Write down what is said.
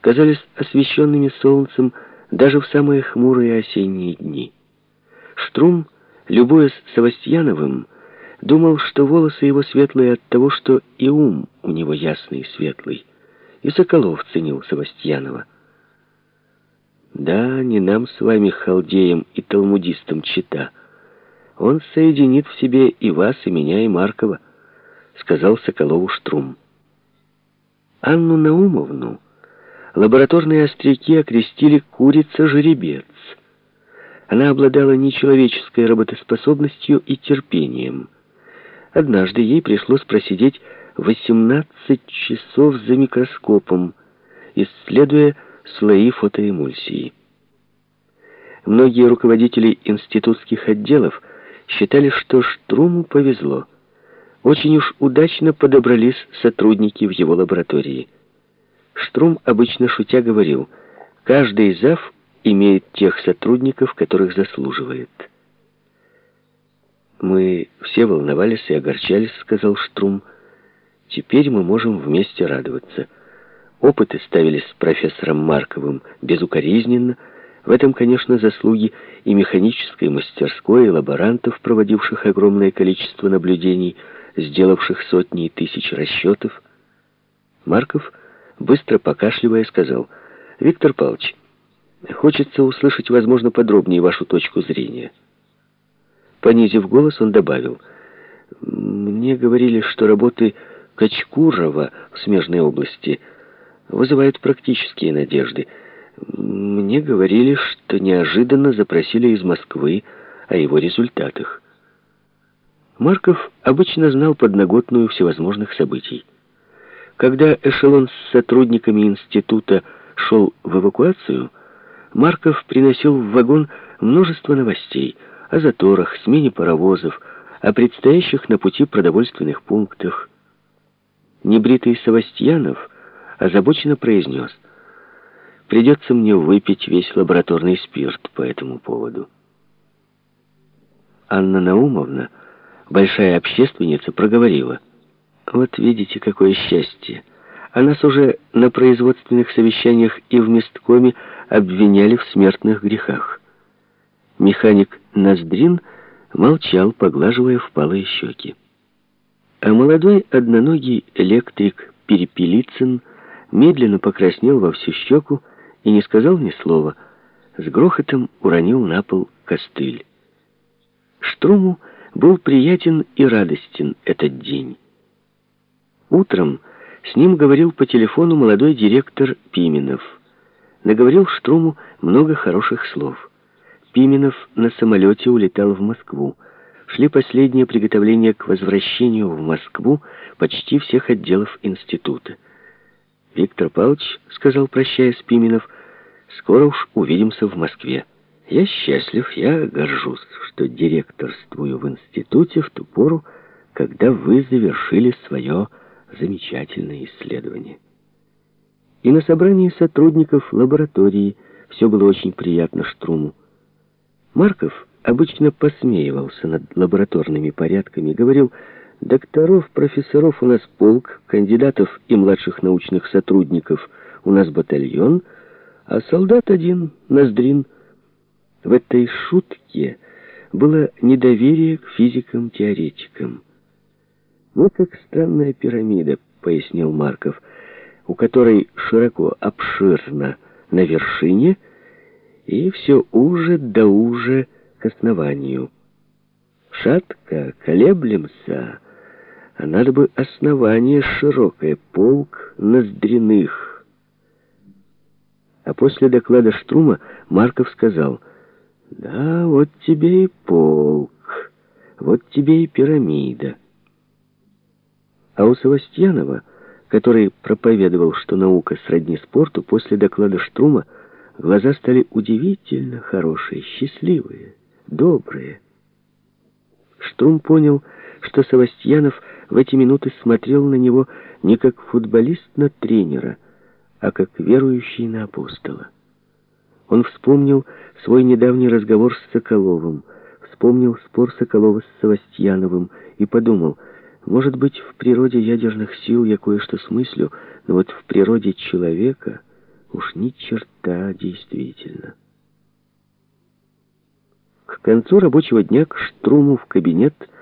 казались освещенными солнцем даже в самые хмурые осенние дни. Штрум, любуясь Савастьяновым, думал, что волосы его светлые от того, что и ум у него ясный и светлый. И Соколов ценил Савастьянова. Да, не нам с вами, халдеям и талмудистам, чита. Он соединит в себе и вас, и меня, и Маркова, сказал Соколову Штрум. Анну Наумовну лабораторные остряки окрестили «курица-жеребец». Она обладала нечеловеческой работоспособностью и терпением. Однажды ей пришлось просидеть 18 часов за микроскопом, исследуя слои фотоэмульсии. Многие руководители институтских отделов считали, что Штруму повезло. Очень уж удачно подобрались сотрудники в его лаборатории. Штрум обычно шутя говорил, каждый зав имеет тех сотрудников, которых заслуживает. «Мы все волновались и огорчались», — сказал Штрум. «Теперь мы можем вместе радоваться». Опыты ставились с профессором Марковым безукоризненно. В этом, конечно, заслуги и механической мастерской, и лаборантов, проводивших огромное количество наблюдений, сделавших сотни и тысяч расчетов. Марков, быстро покашливая, сказал, «Виктор Павлович, хочется услышать, возможно, подробнее вашу точку зрения». Понизив голос, он добавил, «Мне говорили, что работы Качкурова в смежной области – вызывают практические надежды. Мне говорили, что неожиданно запросили из Москвы о его результатах. Марков обычно знал подноготную всевозможных событий. Когда эшелон с сотрудниками института шел в эвакуацию, Марков приносил в вагон множество новостей о заторах, смене паровозов, о предстоящих на пути продовольственных пунктах. Небритый Савастьянов – озабоченно произнес. «Придется мне выпить весь лабораторный спирт по этому поводу». Анна Наумовна, большая общественница, проговорила. «Вот видите, какое счастье! А нас уже на производственных совещаниях и в месткоме обвиняли в смертных грехах». Механик Ноздрин молчал, поглаживая впалые щеки. А молодой одноногий электрик Перепелицын медленно покраснел во всю щеку и не сказал ни слова. С грохотом уронил на пол костыль. Штруму был приятен и радостен этот день. Утром с ним говорил по телефону молодой директор Пименов. Наговорил Штруму много хороших слов. Пименов на самолете улетал в Москву. Шли последние приготовления к возвращению в Москву почти всех отделов института. «Виктор Павлович», — сказал, прощаясь Пименов, — «скоро уж увидимся в Москве. Я счастлив, я горжусь, что директорствую в институте в ту пору, когда вы завершили свое замечательное исследование». И на собрании сотрудников лаборатории все было очень приятно Штруму. Марков обычно посмеивался над лабораторными порядками, говорил, Докторов, профессоров у нас полк, кандидатов и младших научных сотрудников у нас батальон, а солдат один, Ноздрин. В этой шутке было недоверие к физикам-теоретикам. Вот как странная пирамида, пояснил Марков, у которой широко, обширно на вершине и все уже да уже к основанию. Шатко колеблемся, а надо бы основание широкое, полк ноздряных. А после доклада Штрума Марков сказал, «Да, вот тебе и полк, вот тебе и пирамида». А у Савастьянова, который проповедовал, что наука сродни спорту, после доклада Штрума глаза стали удивительно хорошие, счастливые, добрые. Штрум понял, что Савастьянов в эти минуты смотрел на него не как футболист на тренера, а как верующий на апостола. Он вспомнил свой недавний разговор с Соколовым, вспомнил спор Соколова с Савастьяновым и подумал, может быть, в природе ядерных сил я кое-что смыслю, но вот в природе человека уж ни черта действительно. К концу рабочего дня к Штруму в кабинет –